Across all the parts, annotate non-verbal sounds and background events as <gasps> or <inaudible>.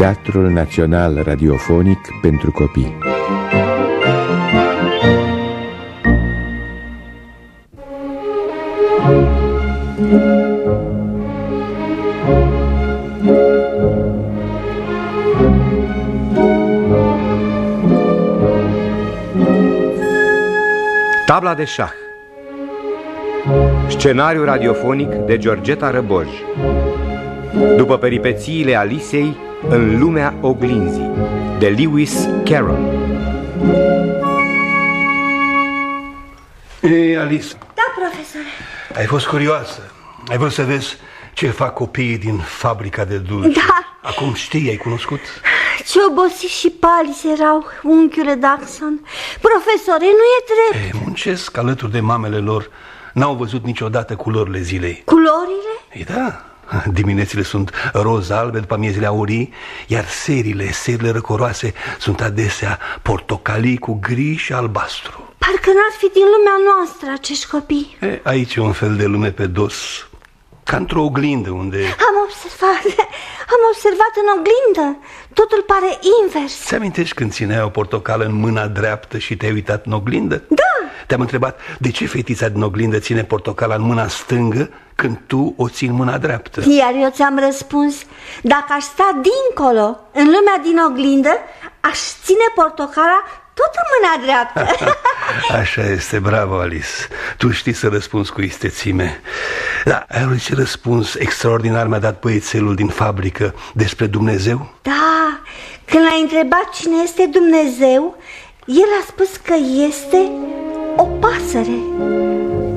Teatrul Național Radiofonic pentru Copii. Tabla de șah. Scenariu radiofonic de Georgeta Răboj. După peripețiile Alisei în lumea oglinzii De Lewis Carroll Ei, Alice, Da, profesor. ai fost curioasă. Ai vrut să vezi ce fac copiii din fabrica de dulce. Da. Acum știi, ai cunoscut? Ce obosiți și paliți erau, unchiule Daxon. Profesore, nu e drept. Ei, muncesc alături de mamele lor. N-au văzut niciodată culorile zilei. Culorile? Ei, da. <laughs> Diminețile sunt roz-albe, după miezile aurii, iar serile, serile răcoroase sunt adesea portocalii cu gri și albastru. Parcă n-ar fi din lumea noastră acești copii. E, aici e un fel de lume pe dos, ca într-o oglindă unde... Am observat, <laughs> am observat în oglindă. Totul pare invers. Ți amintești când țineai o portocală în mâna dreaptă și te-ai uitat în oglindă? Da. Te-am întrebat de ce fetița din oglindă ține portocala în mâna stângă când tu o ții în mâna dreaptă? Iar eu ți-am răspuns, dacă aș sta dincolo, în lumea din oglindă, aș ține portocala tot în mâna dreaptă. <laughs> Așa este, bravo Alice Tu știi să răspunzi cu istețime Da, ai auzit ce răspuns extraordinar mi-a dat băiețelul din fabrică despre Dumnezeu? Da, când l-a întrebat cine este Dumnezeu, el a spus că este o pasăre.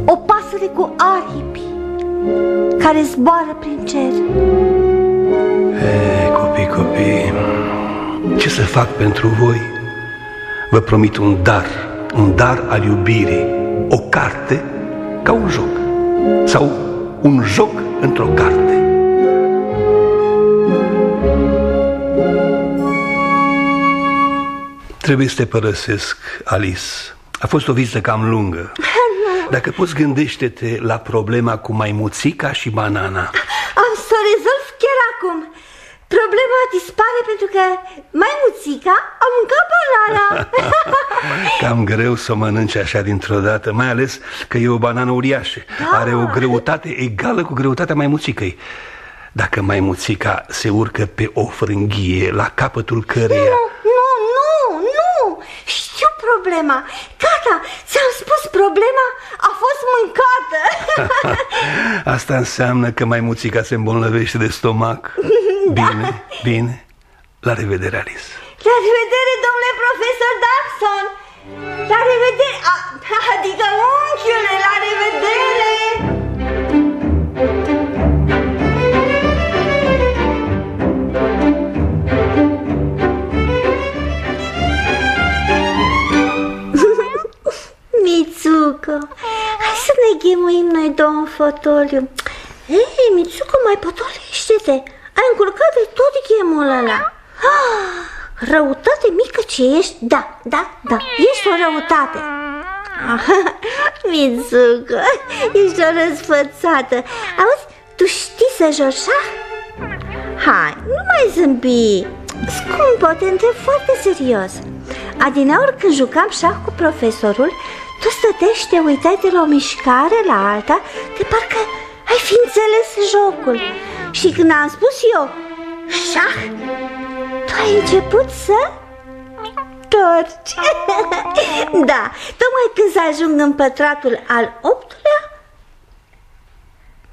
O pasăre cu aripi care zboară prin cer. E, copii, copii Ce să fac pentru voi? Vă promit un dar Un dar al iubirii O carte ca un joc Sau un joc într-o carte Trebuie să te părăsesc, Alice A fost o vizită cam lungă Dacă poți gândește-te la problema cu maimuțica și banana Am să o rezolv chiar acum. Problema dispare pentru că mai muțica a mâncat banana. <laughs> Cam greu să o mănânci așa dintr-o dată Mai ales că e o banană uriașă Da. Are o greutate egală cu greutatea maimuțicăi Dacă maimuțica se urcă pe o frânghie La capătul căreia Nu, nu, nu, nu! Știu problema. Gata, ți-am spus problema a fost mâncată. <laughs> Asta înseamnă că maimuțica se îmbolnăvește de stomac <laughs> Bine, bine La revedere, Alice La revedere, domnule profesor Daxon! La revedere, a, adică unchiule, la revedere! Mitsuko, hai să ne ghemuim noi două în fotoliu. Ei, Mitsuko, mai potolește-te. Ai încurcat de tot ghemul ăla. Ah, răutate mică ce ești? Da, da, da, ești o răutate. Ah, <laughs> Mitsuko, ești o răsfățată. Auzi, tu știi să joci șah? Hai, nu mai zâmbi Scumpă, te întreb foarte serios Adineauri când jucam șah cu profesorul Tu stăteai și te uitai de la o mișcare la alta De parcă ai fi înțeles jocul. Și când am spus eu șah Tu ai început să torci. <laughs> Da, tocmai când să ajung în pătratul al optulea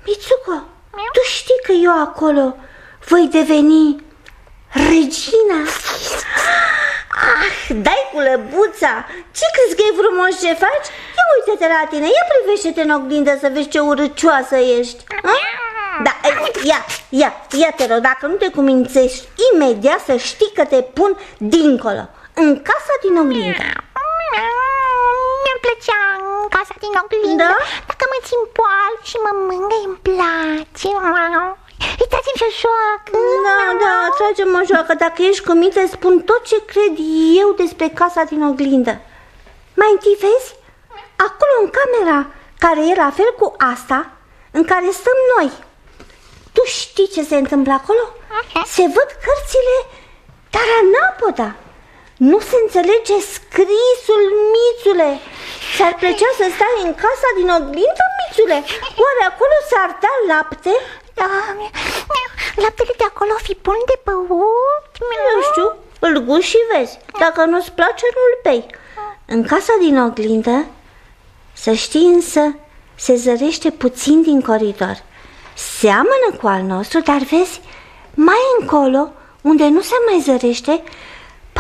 Mitsuko, tu știi că eu acolo voi deveni regina? Ah, dai cu lăbuța! Ce crezi că e frumos ce faci? Ia uite-te la tine, ia privește-te în oglindă să vezi ce urâcioasă ești ha? Da, ia, ia, ia te rog, dacă nu te cumințești imediat să știi că te pun dincolo În casa din oglindă Mi-ar plăcea în casa din oglindă Da? Dacă mă țin poal și mă mângă îmi place Uitați-mi și o joacă. Da, da, tragem o joacă. Dacă ești cu minte, spun tot ce cred eu despre casa din oglindă. Mai întâi vezi? Acolo în camera care e la fel cu asta În care stăm noi. Tu știi ce se întâmplă acolo? Se văd cărțile Dar anapoda, nu se înțelege scrisul, Mițule. S-ar plăcea să stai în casa din oglindă, Mițule? Oare acolo s-ar da lapte? Da, laptele de acolo fi bun de băut? Nu știu, îl guși și vezi. Dacă nu-ți place, nu-l bei. În casa din oglindă, să știi însă, se zărește puțin din coridor. Seamănă cu al nostru, dar vezi, mai încolo, unde nu se mai zărește,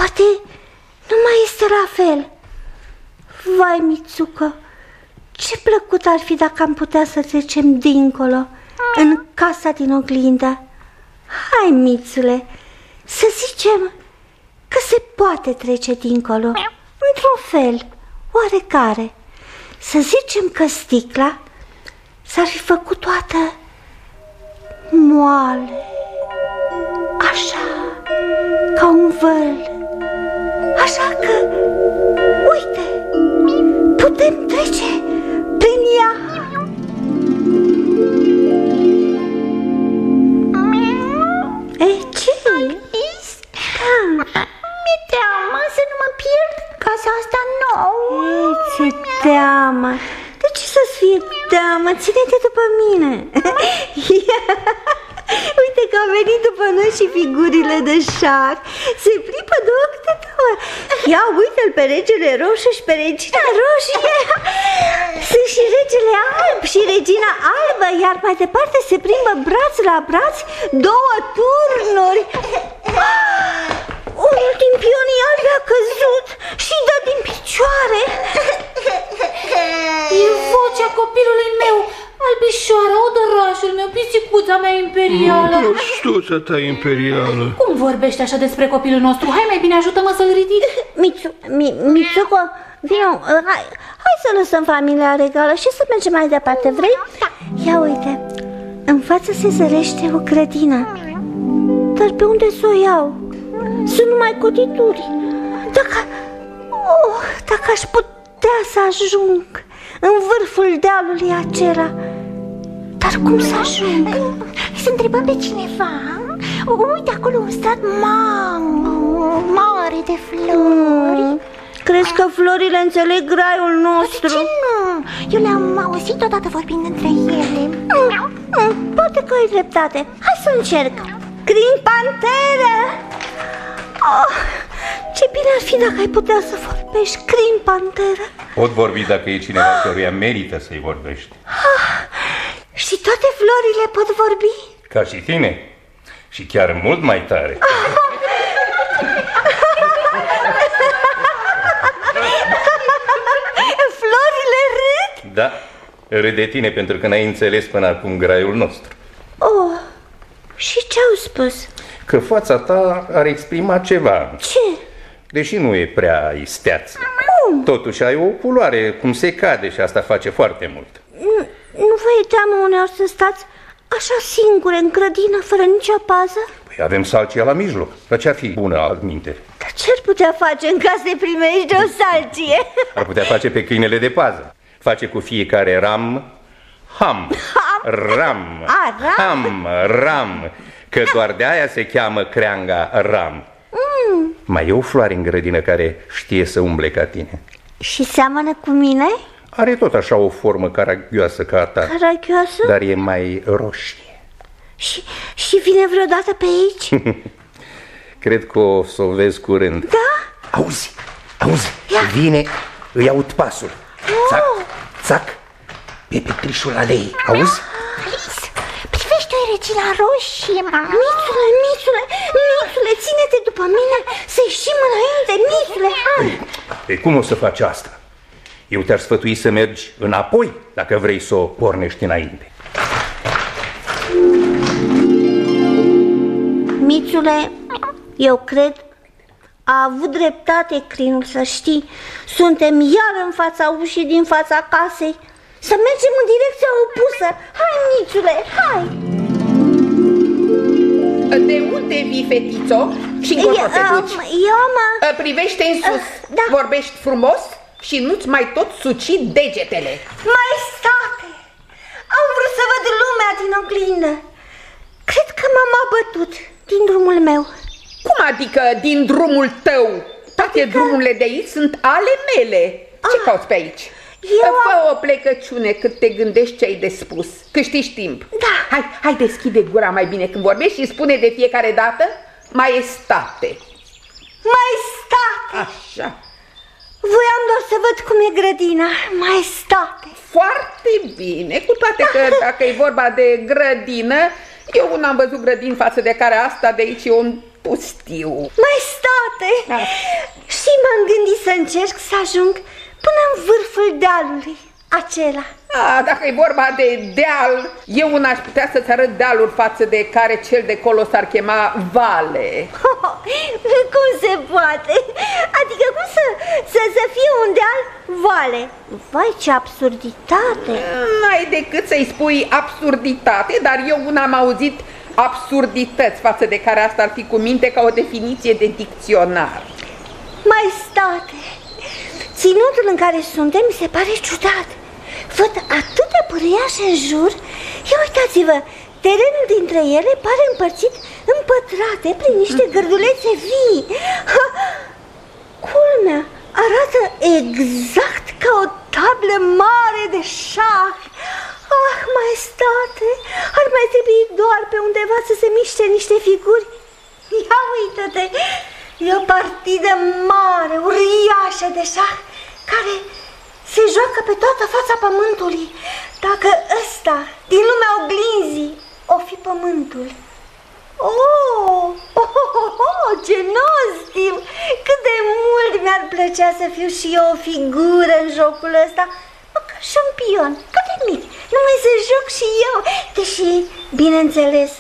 poate nu mai este la fel. Vai, Mitsuko, ce plăcut ar fi dacă am putea să trecem dincolo, în casa din oglindă. Hai, Mițule, să zicem că se poate trece dincolo, într-un fel, oarecare. Să zicem că sticla s-ar fi făcut toată moale, așa, ca un văl. Așa că, uite, putem trece prin ea. E, ce? Da. Mi-e teamă să nu mă pierd casa asta nouă. E, ce teamă! De ce să-ți fie teamă? Ține-te după mine! <laughs> Uite că au venit după noi și figurile de șac Se pripă două câte două Ia uite-l pe regele roșu și pe regina roșie. Sunt și regele alb și regina albă Iar mai departe se plimbă braț la braț două turnuri. Unul din pionii albi a căzut și dă din picioare. E vocea copilului meu, albișoara, odărașul meu, pisicuța mea imperială. Prostuța ta imperială. Cum vorbești așa despre copilul nostru? Hai mai bine, ajută-mă să-l ridic. Mitsu, mi, Mitsuko, vino, hai, hai să lăsăm familia regală și să mergem mai departe, vrei? Ia uite, în față se zărește o grădină Dar pe unde să o iau? Sunt numai cotituri Dacă, oh, dacă aș putea să ajung în vârful dealului acela Dar cum să ajung? Să întrebăm pe cineva. Uite acolo un strat mare, mare de flori. Mm, Crezi că florile înțeleg graiul nostru? De ce nu? Eu le-am auzit odată vorbind între ele. Mm, mm, Poate că ai dreptate Hai să încerc Crin panteră oh, Ce bine ar fi dacă ai putea să vorbești Crin panteră Pot vorbi dacă e cineva căruia merită să-i vorbești. Și toate florile pot vorbi? Ca și tine. Și chiar mult mai tare. <laughs> Florile râd? Da, râd de tine pentru că n-ai înțeles până acum graiul nostru. Oh, și ce-au spus? Că fața ta ar exprima ceva, Ce? deși nu e prea isteață. Totuși ai o culoare cum se cade și asta face foarte mult. Nu, nu vă e teamă uneori să stați așa singure în grădină fără nicio pază? Păi avem salcia la mijloc. Dar ce-ar fi bună altminte? Dar ce-ar putea face în caz de primești o salcie? <laughs> Ar putea face pe câinele de pază. Face cu fiecare ram, ham, <laughs> ram, A, ram. ham, ram, că doar de aia se cheamă creanga ram. Mm. Mai e o floare în grădină care știe să umble ca tine. Și seamănă cu mine? Are tot așa o formă caragioasă ca a ta, Caragioasă? dar e mai roșie. Și, și vine vreodată pe aici? <laughs> Cred că o să o vezi curând. Da? Auzi, auzi, vine, îi aud pasul. Țac, țac, pe petrișul alei, auzi? Alice, privește-o regina roșie, mama. Mițule, Mițule, Mițule, ține-te după mine să ieșim înainte, Mițule, hai! Pe cum o să faci asta? Eu te-ar sfătui să mergi înapoi dacă vrei să o pornești înainte. Mițule, eu cred, a avut dreptate crinul, să știi. Suntem iar în fața ușii din fața casei. Să mergem în direcția opusă. Hai, Mițule, hai! De unde vii, fetițo? Și încotro te Eu, duci? eu mă... Privește în sus, da. vorbești frumos și nu-ți mai tot suci degetele. Maestate! Am vrut să văd lumea din oglindă. Cred că m-am abătut din drumul meu. Cum adică din drumul tău? Toate drumurile de aici sunt ale mele. Ce Ah. cauți pe aici? Eu Fă o plecăciune cât te gândești ce ai de spus. Câștigi timp. Da. Hai, hai deschide gura mai bine când vorbești și spune de fiecare dată maestate. Mai state! Așa. Voiam doar să văd cum e grădina. Mai state! Foarte bine, cu toate că <laughs> dacă e vorba de grădină, eu nu am văzut grădini față de care asta de aici e un pustiu. Mai state! Da. Și m-am gândit să încerc să ajung până în vârful dealului acela. A, dacă e vorba de deal, eu una aș putea să-ți arăt dealuri față de care cel de colo s-ar chema vale. <laughs> cum se poate? Adică cum să, să, să fie un deal vale? Vai, ce absurditate! N-ai decât să-i spui absurditate, dar eu una am auzit absurdități față de care asta ar fi cu minte ca o definiție de dicționar. Mai state! Ținutul în care suntem mi se pare ciudat. Văd atâtea pârâiașe în jur. Ia uitați-vă, terenul dintre ele pare împărțit în pătrate prin niște gărdulețe vii. Ha! Culmea arată exact ca o tablă mare de șah. Ah, maestate, ar mai trebui doar pe undeva să se miște niște figuri. Ia uite-te, e o partidă mare, uriașă de șah, care se joacă pe toată fața pământului. Dacă ăsta, din lumea oglinzii, o fi pământul. Oh, oh, oh, oh, ce nostim! Cât de mult mi-ar plăcea să fiu și eu o figură în jocul ăsta, măcar și un pion, cât de mic, numai să joc și eu, deși, bineînțeles,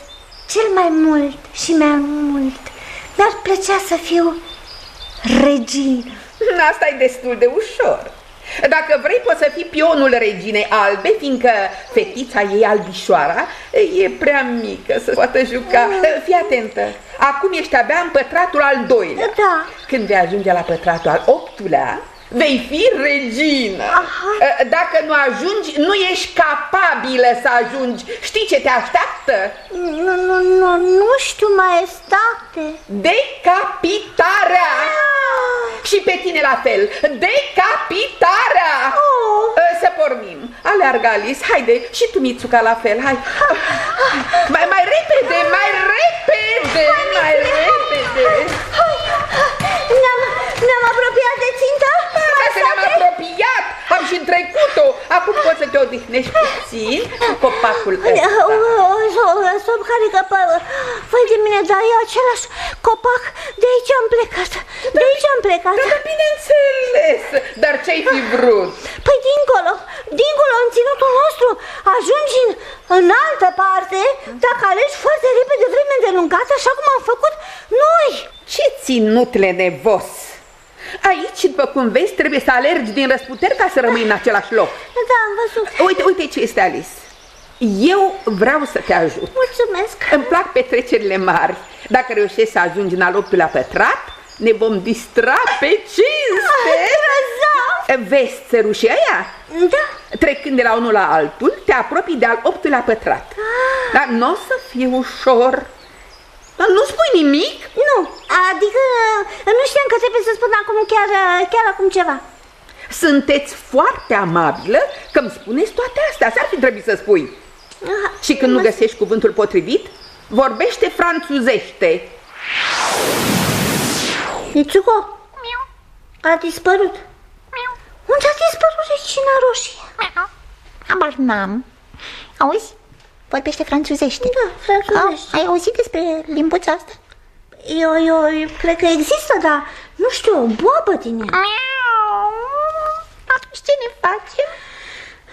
cel mai mult și mai mult mi-ar plăcea să fiu regină. Asta e destul de ușor. Dacă vrei, poți să fii pionul reginei albe, fiindcă fetița ei albișoara e prea mică să poată juca. Fii atentă, acum ești abia în pătratul al doilea. Da. Când vei ajunge la pătratul al optulea, vei fi regină. Aha. Dacă nu ajungi, nu ești capabilă să ajungi. Știi ce te așteaptă? Nu, nu, nu, nu știu, maestate. Decapitarea! Și pe tine la fel, decapitarea! Oh. Să pornim. Aleargă, Alice, haide, și tu, Mitsuka, la fel, hai. Mai, mai repede, mai repede, mai repede. Ne-am, ne-am apropiat de țintă? Dacă ne-am apropiat, am și trecut-o. Acum poți să te odihnești puțin cu copacul ăsta. Sob care că Făi de mine, dar e același copac De aici am plecat De aici am plecat Da, da, bineînțeles, dar ce-ai fi vrut? Păi dincolo, dincolo în ținutul nostru Ajungi în, în altă parte Dacă alegi foarte repede vreme îndelungată Așa cum am făcut noi Ce ținut lenevos! Aici, după cum vezi, trebuie să alergi din răsputeri ca să rămâi în același loc. Da, am văzut Uite, uite ce este Alice. Eu vreau să te ajut. Mulțumesc Îmi plac petrecerile mari. Dacă reușești să ajungi în al optulea pătrat, ne vom distra pe cinste. Grozav Vezi țărușii aia? Da, Trecând de la unul la altul, te apropii de al optulea pătrat. Dar nu o să fie ușor. Dar nu spui nimic? nu, adică nu știam că trebuie să spun acum chiar, chiar acum ceva Sunteți foarte amabilă că îmi spuneți toate astea. S-ar fi trebuit să spui. Ah, Și când nu găsești cuvântul potrivit, vorbește franțuzește. Mitsuko, a dispărut Unde a dispărut regina roșie? Habar n-am. Auzi? Vorbește franțuzește. Da, franțuzește. Au, ai auzit despre limbuța asta? Eu, eu, eu cred că există, dar nu știu, o boabă din ea Miau. Atunci ce ne facem?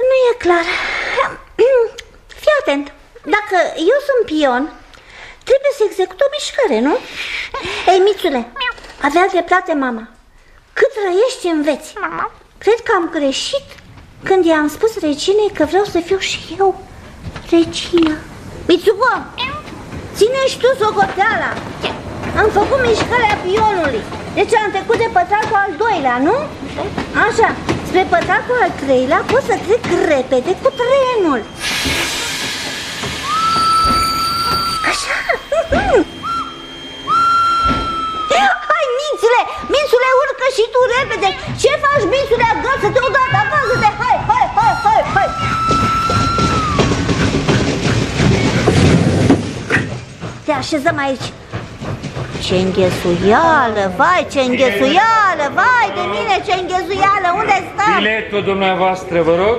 Nu e clar <clears throat> Fii atent Dacă eu sunt pion Trebuie să execut o mișcare, nu? <laughs> Ei, Mițule, avea dreptate mama Cât trăiești înveți Mama. Cred că am greșit când i-am spus reginei că vreau să fiu și eu regina. Mitsuko, ține și tu socoteala. Am făcut mișcarea pionului. Deci am trecut de pătratul al doilea, nu? Așa, spre pătratul al treilea pot să trec repede cu trenul. Așa. <laughs> Mințule, mințule, urcă și tu repede Ce faci, mințule, agață-te odată, agață-te Hai, hai, hai, hai, hai Te așezăm aici ce înghesuială, vai, ce înghesuială, vai de mine, ce înghesuială, unde stăm? Biletul dumneavoastră, vă rog?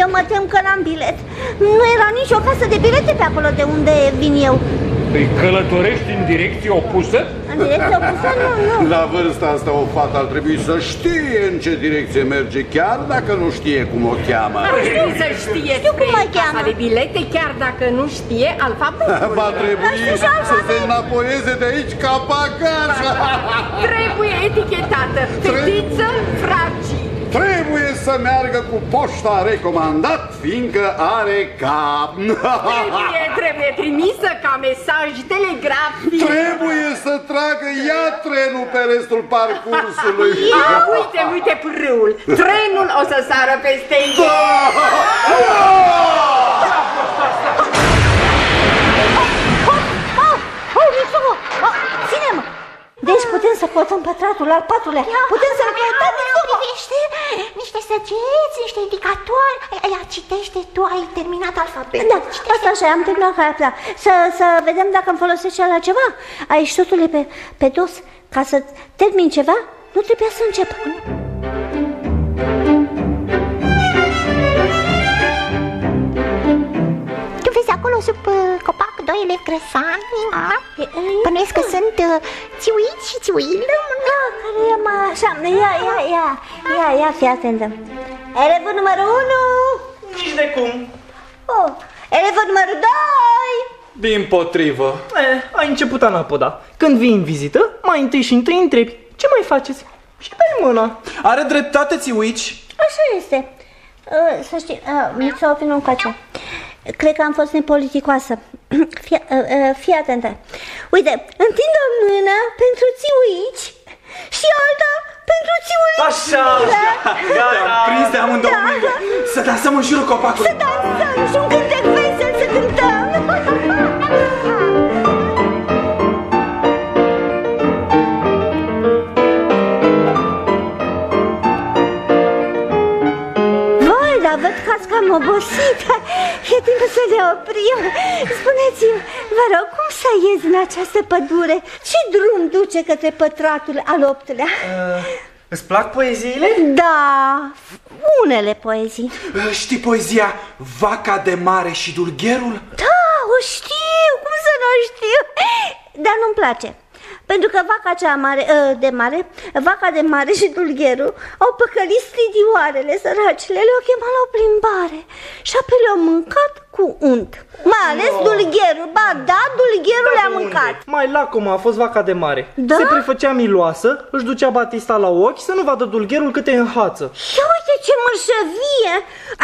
Eu mă tem că n-am bilet. Nu era nicio casă de bilete pe acolo de unde vin eu. Îi călătorești în direcție opusă? În direcție opusă? Nu, nu. La vârsta asta o fată ar trebui să știe în ce direcție merge, chiar dacă nu știe cum o cheamă. Știu să știe Știu cum spre mă cheamă. casa de bilete, chiar dacă nu știe alfabetul. Va trebui să se înapoieze de aici ca bagaj. Trebuie etichetată. Fetiță fragil. Trebuie să meargă cu poșta recomandat, fiindcă are cap. Trebuie, trebuie trimisă ca mesaj telegrafic. Trebuie să tragă ea trenul pe restul parcursului. Ia, uite, uite prâul. Trenul o să sară peste el. Oh, oh, Mitsuko, oh, ține-mă! Deci putem să căutăm pătratul al patrulea. Putem să-l căutăm, Mitsuko! Privește niște săgeți, niște indicatori. Ia, citește, tu ai terminat alfabetul. Da, asta așa, am terminat cartea. Să, să vedem dacă îmi folosește la ceva. Aici totul e pe, pe dos. Ca să termin ceva, nu trebuia să încep. Tu vezi acolo sub uh, copac doi elevi grăsani? Bănuiesc că sunt uh, țiuiți și țiuilă. Da, care e mai așa, ia, ia, ia, ia, ia, fii atentă. Elevul numărul 1. Nici de cum. Oh, elevul numărul 2. Din potrivă. Eh, ai început anapoda. Când vii în vizită, mai întâi și întâi întrebi ce mai faceți și dai mâna. Are dreptate, țiuici. Așa este. Uh, să știi, uh, Mitsu, o fi nu face. Cred că am fost nepoliticoasă. <clears throat> Fii, uh, uh, fii atentă. Uite, întind o mână pentru țiuici și alta pentru țiuici. Așa, așa. Gata. Te-am prins de amândouă Da. mâinile. Să dansăm în jurul copacului. Să dansăm și un cântec vesel să cântăm. Că ați cam obosit. E timpul să ne oprim. Spuneți-mi, vă rog, cum să ies în această pădure? Ce drum duce către pătratul al optulea? Uh, îți plac poeziile? Da, unele poezii. Uh, știi poezia Vaca de mare și dulgherul? Da, o știu, cum să nu o știu? Dar nu-mi place. Pentru că vaca cea mare, ă, de mare, vaca de mare și dulgherul au păcălit stridioarele săracile, le-au chemat la o plimbare și apoi le-au mâncat cu unt. Mai ales dulgherul, ba da, dulgherul le-a mâncat. Mai lacomă a fost vaca de mare. Da? Se prefăcea miloasă, își ducea Batista la ochi să nu vadă dulgherul câte înhață. Ia uite ce mărșăvie!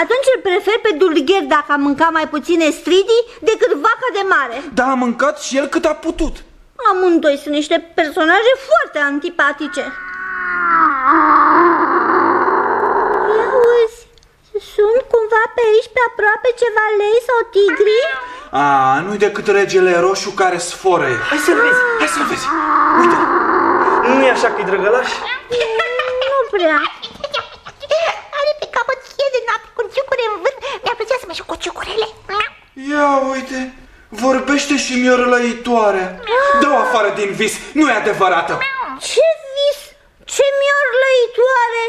Atunci îl prefer pe dulgher dacă a mâncat mai puține stridii decât vaca de mare. Da, a mâncat și el cât a putut. Amândoi sunt niște personaje foarte antipatice. Ia uzi, sunt cumva pe aici, pe aproape ceva lei sau tigri? A, nu-i decât regele roșu care sforă. Hai să-l vezi, hai să-l vezi. Uite, nu e așa că-i drăgălaș? Nu prea. Are pe capăt cheie de noapte cu ciucure în vânt. Mi-ar plăcea să mă joc cu ciucurele. Ia uite, vorbește și miorlăitoare. Dă-o afară din vis, nu e adevărată. Ce vis, ce miorlăitoare!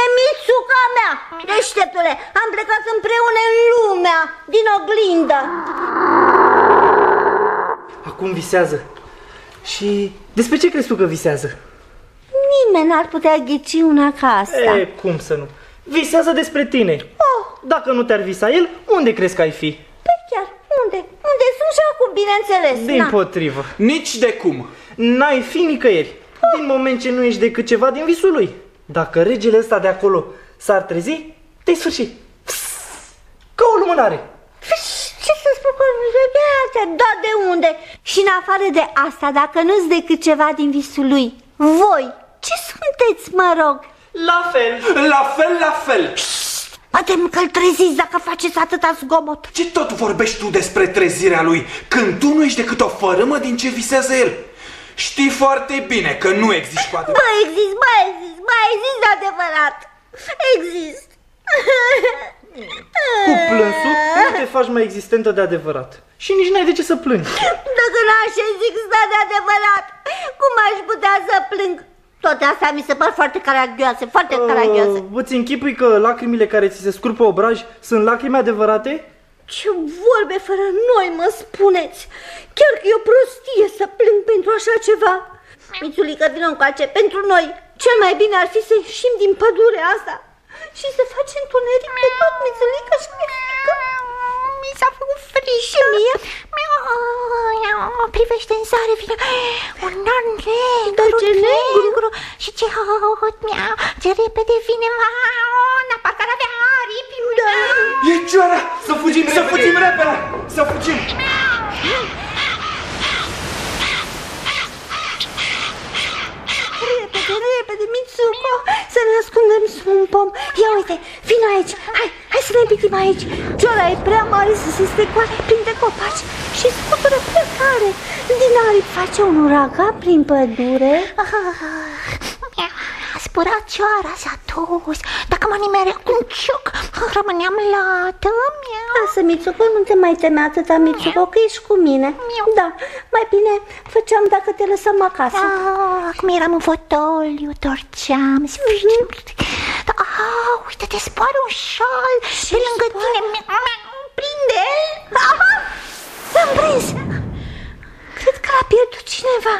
E Mitsuca mea, deșteptule, am plecat împreună în lumea, din oglindă. Acum visează. Și despre ce crezi tu că visează? Nimeni n-ar putea ghici una ca asta. E, cum să nu? Visează despre tine. Oh, Dacă nu te-ar visa el, unde crezi că ai fi? Păi chiar, unde? Unde sunt și acum, bineînțeles. Din Na. potrivă. Nici de cum. N-ai fi nicăieri. Din moment ce nu ești decât ceva din visul lui. Dacă regele ăsta de acolo s-ar trezi, te-ai sfârșit. Ca o lumânare. Ce să spun că da de unde? Și în afară de asta, dacă nu-ți decât ceva din visul lui, voi, ce sunteți, mă rog? La fel. La fel, la fel. Mă tem că-l treziți dacă faceți atâta zgomot. Ce tot vorbești tu despre trezirea lui, când tu nu ești decât o fărâmă din ce visează el? Știi foarte bine că nu există cu adevărat. Bă, exist, bă, exist, bă, exist adevărat. Exist. Cu plânsul nu te faci mai existentă de adevărat. Și nici n-ai de ce să plângi. Dacă n-aș exista de adevărat, cum aș putea să plâng? Toate astea mi se par foarte caragioase, foarte caragioase. Uh, îți închipui că lacrimile care ți se scurg pe obraj sunt lacrimi adevărate? Ce vorbe fără noi mă spuneți! Chiar că e o prostie să plâng pentru așa ceva. Mițulică, vină încoace, pentru noi cel mai bine ar fi să ieșim din pădurea asta și să facem întuneric pe tot, Mițulică și mi Mi s-a făcut frică. Și mie? Privește în sare, vine un nan Dar negru, ce negru? negru. Și ce hot mea, ce repede vine, na, parcă ar avea aripi. Da. E Cioara! Să fugim Să fugim repede! Să fugim! Repede, repede, Mitsuko, să ne ascundem sub un pom. Ia uite, vino aici, hai, hai să ne pitim aici. Ciora e prea mare să se strecoare printre copaci și scutură plecare. Din aripi face un uragan prin pădure. A spărat cioara, s-a dus. Dacă mă nimerea cu un cioc, rămâneam lată. Miau. Lasă, Mitsuko, nu te mai teme atâta, Mitsuko, că ești cu mine. Da, mai bine făceam dacă te lăsăm acasă. Ah, acum eram în fotoliu, torceam. Da, ah, uite, te spare un șal pe lângă tine. Prinde! Aha, l-am prins. Cred că l-a pierdut cineva.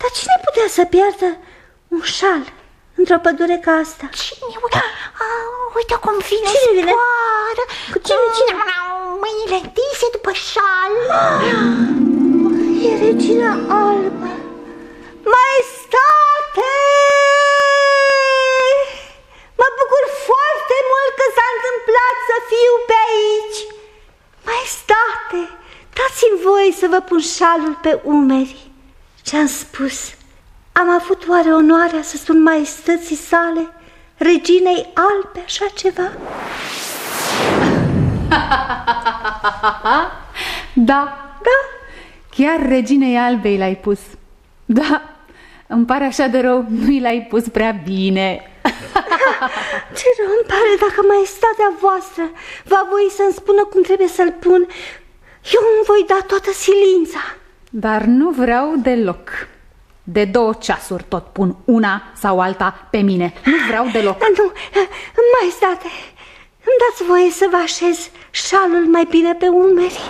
Dar cine putea să piardă un șal într-o pădure ca asta? Cine? Ah, uite cum vine Cine vine? Spoară. Cu cine, cine? Mâinile întinse după șal. E regina albă. Maestate! Mă bucur foarte mult că s-a întâmplat să fiu pe aici. Maestate, dați-mi voie să vă pun șalul pe umeri. Ce-am spus? Am avut oare onoarea să spun maestății sale, reginei albe, așa ceva? <laughs> Da. Da? Chiar reginei albei l-ai pus. Da, îmi pare așa de rău, nu l-ai pus prea bine. <laughs> Ce rău îmi pare dacă maestatea voastră va voi să-mi spună cum trebuie să-l pun. Eu îmi voi da toată silința. Dar nu vreau deloc. De două ceasuri tot pun una sau alta pe mine. Nu vreau deloc. Nu, maestate, îmi dați voie să vă așez șalul mai bine pe umeri.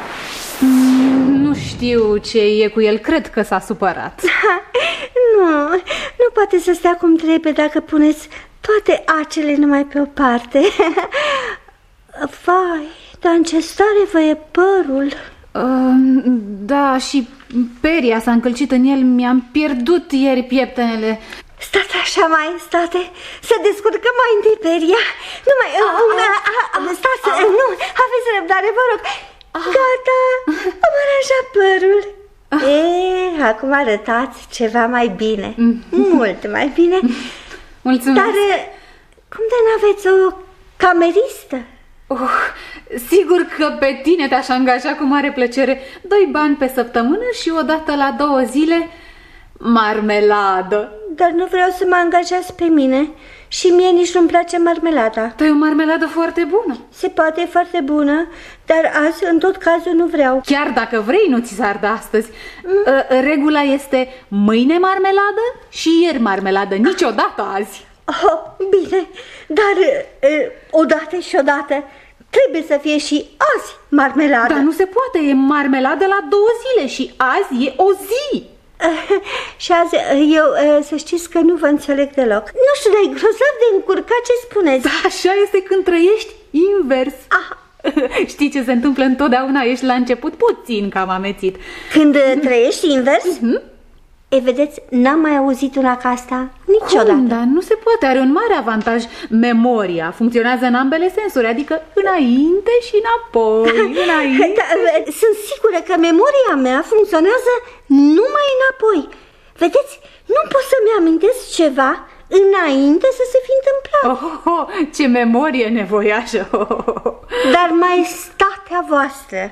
Mm, Nu știu ce e cu el, cred că s-a supărat. <laughs> Nu, nu poate să stea cum trebuie dacă puneți toate acele numai pe o parte. <laughs> Vai, dar în ce stare vă e părul? Uh, Da, și peria s-a încălcit în el, mi-am pierdut ieri pieptenele. Stați așa, maestate, să descurcăm mai întâi peria. Nu mai... Uh, stați, nu, aveți răbdare, vă rog. Gata, <laughs> am aranjat părul. E, acum arătați ceva mai bine, mult mai bine. <laughs> Mulțumesc. Dar cum de n-aveți o cameristă? Oh, sigur că pe tine te-aș angaja cu mare plăcere. Doi bani pe săptămână și odată la două zile marmeladă. Dar nu vreau să mă angajați pe mine și mie nici nu-mi place marmelada. Tu e o marmeladă foarte bună. Se poate, e foarte bună, dar azi, în tot cazul, nu vreau. Chiar dacă vrei, nu ți s-ar da astăzi. Mm. Regula este mâine marmeladă și ieri marmeladă, niciodată azi. Oh, bine, dar e, odată și odată trebuie să fie și azi marmeladă. Dar nu se poate, e marmeladă la două zile și azi e o zi. <laughs> Și azi eu să știți că nu vă înțeleg deloc. Nu știu, dar e grozav de încurcat ce spuneți. Da, așa este când trăiești invers. Ah. <laughs> Știi ce se întâmplă întotdeauna? Ești la început puțin cam amețit. Când trăiești invers? Mm-hmm. E, vedeți, n-am mai auzit una ca asta niciodată. Cum, dar nu se poate, are un mare avantaj. Memoria funcționează în ambele sensuri, adică înainte și înapoi, <laughs> înainte. da, sunt sigură că memoria mea funcționează numai înapoi. Vedeți, nu pot să-mi amintesc ceva înainte să se fi întâmplat. Oh, oh, oh ce memorie nevoiașă! Oh, oh, oh. Dar mai statea voastră,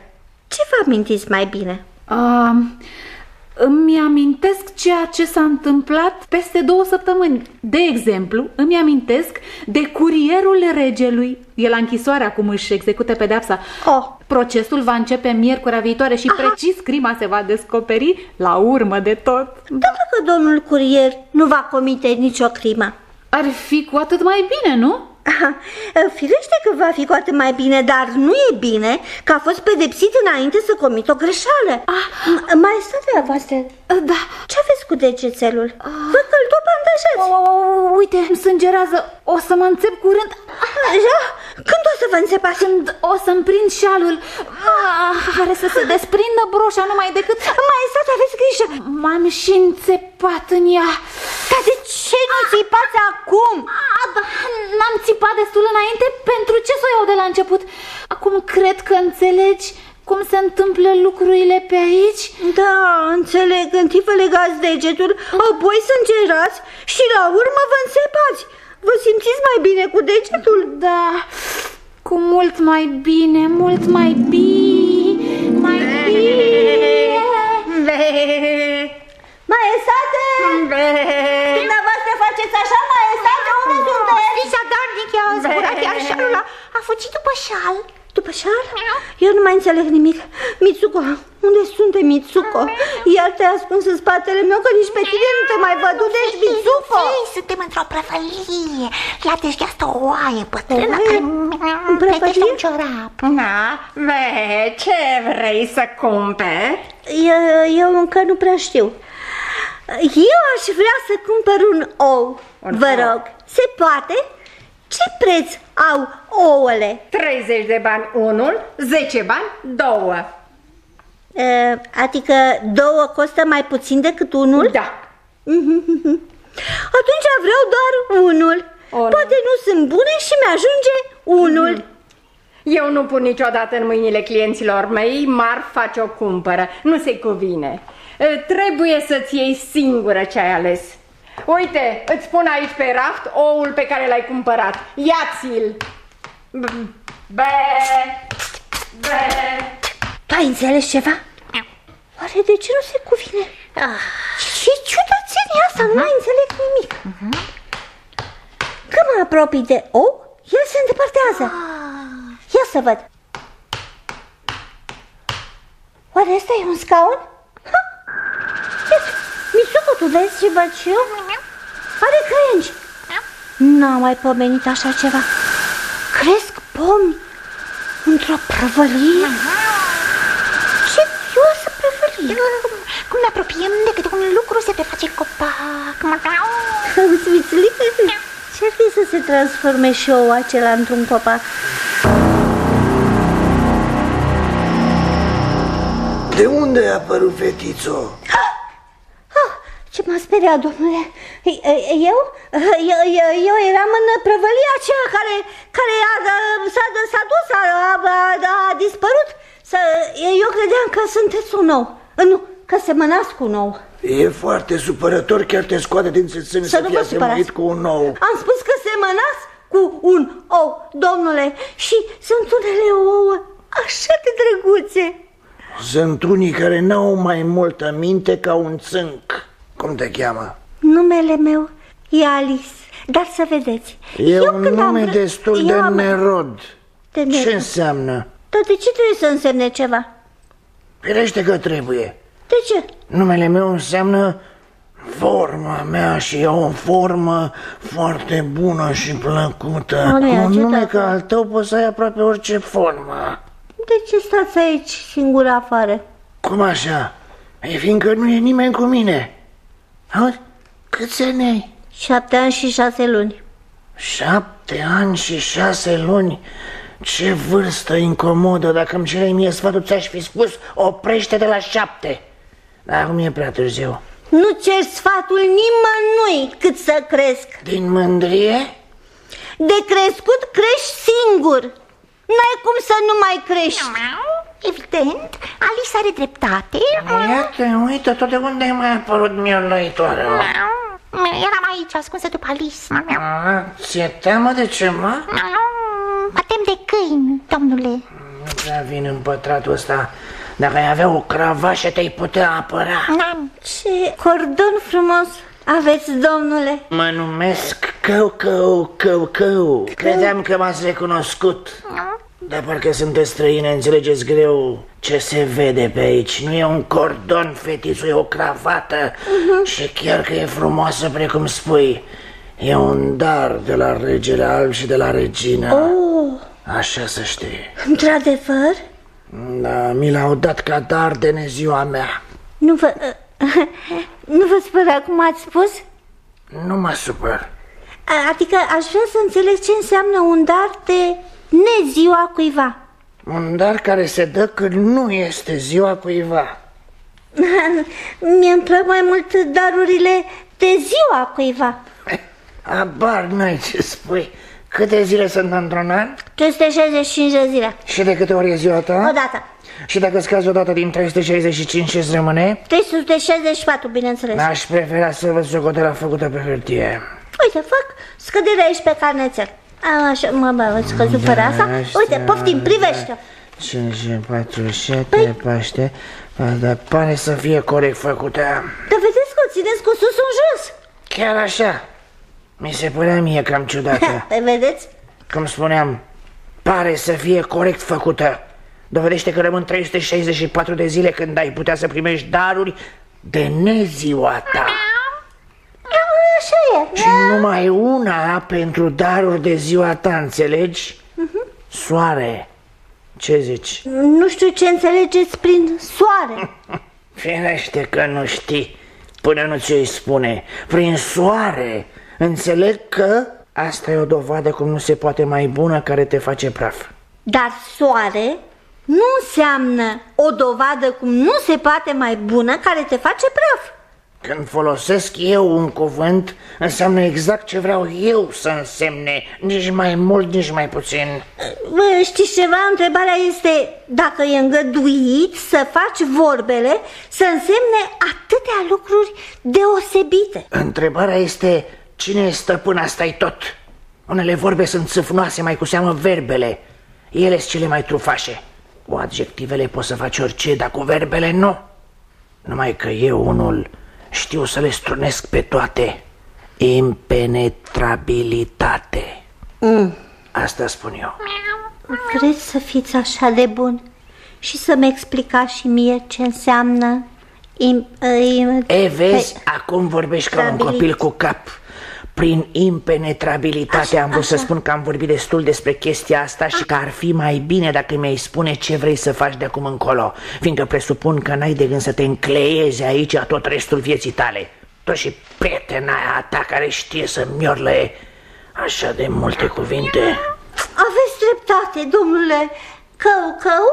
ce vă amintiți mai bine? Uh, îmi amintesc ceea ce s-a întâmplat peste două săptămâni. De exemplu, îmi amintesc de curierul regelui. E la închisoare acum își execută pedepsa. Oh. Procesul va începe miercurea viitoare și Aha. precis crima se va descoperi la urmă de tot. Dar dacă domnul curier nu va comite nicio crimă? Ar fi cu atât mai bine, nu? Aha, Firește că va fi cu atât mai bine, dar nu e bine că a fost pedepsit înainte să comit o greșeală. Ah. M- Maestatea voastră, Da. ce aveți cu degețelul? Văd că îl tot bandajați. O, o, o, uite, îmi sângerează. O să mă înțep curând. Așa? Când o să vă înțepați? Când o să-mi prind șalul. Ah, are să se desprindă broșa numai decât... Maestate, aveți grijă! M-am și înțepat în ea. Dar de ce nu țipați acum? A, da, n-am țipat destul înainte, pentru ce să o iau de la început? Acum cred că înțelegi cum se întâmplă lucrurile pe aici? Da, înțeleg, întâi vă legați degetul, apoi sângerați și la urmă vă înțepați. Vă simțiți mai bine cu degetul? Da, cu mult mai bine, mult mai bine, mai bine. Maestate! Dumneavoastră faceți așa, maestate? Unde sunteți? Fița darnic i-a zburat iar șalul a, a fugit după șal. După șal? Eu nu mai înțeleg nimic. Mitsuko, unde sunte Mitsuko? Iar te-ai ascuns în spatele meu că nici pe tine nu te mai văd. Unde ești Mitsuko? Ei, suntem într-o prăvălie. Iată și asta o oaie bătrână Oaie? care În prăvălie? plătește un ciorap. Na, ve, ce vrei să cumperi? Eu, eu încă nu prea știu. Eu aș vrea să cumpăr un ou, Un vă ou. rog. Se poate? Ce preț au ouăle? 30 de bani unul, 10 bani două. Uh, adică două costă mai puțin decât unul? Da. <laughs> Atunci vreau doar unul. Unul. Poate nu sunt bune și mi-ajunge unul. Eu nu pun niciodată în mâinile clienților mei marfa ce o cumpără. Nu se cuvine. E, Trebuie să-ți iei singură ce ai ales. Uite, îți pun aici pe raft oul pe care l-ai cumpărat. Ia-ți-l! B- Be! Be! Tu ai înțeles ceva? Oare de ce nu se cuvine? Ah, ce ciudățenie asta, nu mai înțeleg nimic. Când mă apropii de ou, el se îndepărtează. Ia să văd. Oare ăsta e un scaun? Ha! Uite, Misuco, tu vezi ce văd și eu? Are crengi. N-am mai pomenit așa ceva. Cresc pomi într-o prăvălie? Ce fioasă prăvălie! Cum ne apropiem de câte un lucru se preface copac. Auzi, Mițulică, ce-ar fi să se transforme și ouă acela într-un copac? De unde a apărut fetițo? Ah, ce m-a speriat, domnule! E- e- Eu? Eu, eu, eu eram în prăvălia aceea care, care a, a- s-a, s-a dus, a, a, a, a dispărut. Să, eu credeam că sunteți un nou. Nu, că semănați cu un nou. E foarte supărător, chiar te scoate din țâțâni Să să, nu fie vă supărați. asemănit cu un nou. Am spus că semănați cu un ou, domnule, și sunt unele ouă așa de drăguțe. Sunt unii care n-au mai multă minte ca un țânc. Cum te cheamă? Numele meu e Alice, dar să vedeți. E un când am nume vrut- destul eu de am- nerod. De nerod. Ce înseamnă? Dar de ce trebuie să însemne ceva? Firește că trebuie. De ce? Numele meu înseamnă forma mea și e o formă foarte bună și plăcută. Alea, Cu un ce nume tată. ca al tău poți să ai aproape orice formă. De ce stați aici singur afară? Cum așa? E fiindcă nu e nimeni cu mine. Auzi? Câți ani ai? Șapte ani și șase luni. Șapte ani și șase luni. Ce vârstă incomodă. Dacă îmi cereai mie sfatul, ți-aș fi spus oprește de la șapte. Dar acum e prea târziu. Nu cer sfatul nimănui cât să cresc. Din mândrie? De crescut crești singur. N-ai cum să nu mai crești. Evident, Alice are dreptate. Iată, uite, tot de unde ai mai apărut miolăitoare, mă? Eram aici, ascunsă după Alice. A, Ți-e teamă de ceva? Mă tem de câini, domnule. Nu prea vin în pătratul ăsta. Dacă ai avea o cravașă, te-ai putea apăra. Ce cordon frumos aveți, domnule. Mă numesc Cău Cău Cău Cău. Credeam că m-ați recunoscut. Dar parcă sunteți străine, înțelegeți greu ce se vede pe aici. Nu e un cordon, fetițul, e o cravată. Și chiar că e frumoasă, precum spui, e un dar de la regele alb și de la regină. Oh, Așa să știi. într-adevăr? Da, mi l-au dat ca dar de neziua mea. Nu vă... <laughs> Nu vă spăra cum ați spus? Nu mă supăr. A- Adică aș vrea să înțeleg ce înseamnă un dar de neziua cuiva. Un dar care se dă când nu este ziua cuiva. <laughs> Mie îmi plac mai mult darurile de ziua cuiva. Abar n-ai ce spui. Câte zile sunt într-un an? 365 de zile. Și de câte ori e ziua ta? Odată. Și dacă scazi o dată din 365 ce rămâne? 364, bineînțeles. Aș prefera să văd socotela făcută pe hârtie. Uite, fac scădere aici pe carnețel. A, Așa, mă, bă, ați scăzut fără asta? Uite, poftim, privește 5, 4, 7, paște, dar pare să fie corect făcută. Dar vedeți că o țineți cu sus în jos. Chiar așa. Mi se părea mie cam ciudată. <laughs> Pe vedeți? Cum spuneam, pare să fie corect făcută. Dovedește că rămân 364 de zile când ai putea să primești daruri de neziua ta. Așa e. Și numai una pentru daruri de ziua ta, înțelegi? Soare. Ce zici? Nu știu ce înțelegeți prin soare. <laughs> Firește că nu știi până nu ți-o spune. Prin soare. Înțeleg că asta e o dovadă cum nu se poate mai bună care te face praf. Dar soare nu înseamnă o dovadă cum nu se poate mai bună care te face praf. Când folosesc eu un cuvânt, înseamnă exact ce vreau eu să însemne, nici mai mult, nici mai puțin. Bă, știți ceva? Întrebarea este dacă e îngăduit să faci vorbele să însemne atâtea lucruri deosebite. Întrebarea este cine e stăpân, asta e tot. Unele vorbe sunt țâfnoase, mai cu seamă verbele. Ele sunt cele mai trufașe. Cu adjectivele poți să faci orice, dar cu verbele nu. Numai că eu, unul, știu să le strunesc pe toate. Impenetrabilitate. Mm. Asta spun eu. Vreți să fiți așa de bun și să-mi explicați și mie ce înseamnă im, im, E, vezi, acum vorbești ca un copil cu cap. Prin impenetrabilitate Așa, am vrut să așa. spun că am vorbit destul despre chestia asta și că ar fi mai bine dacă mi-ai spune ce vrei să faci de acum încolo, fiindcă presupun că n-ai de gând să te încleiezi aici tot restul vieții tale. Tu și prietena aia ta care știe să miorlăie așa de multe cuvinte. Aveți dreptate, domnule Cău, cău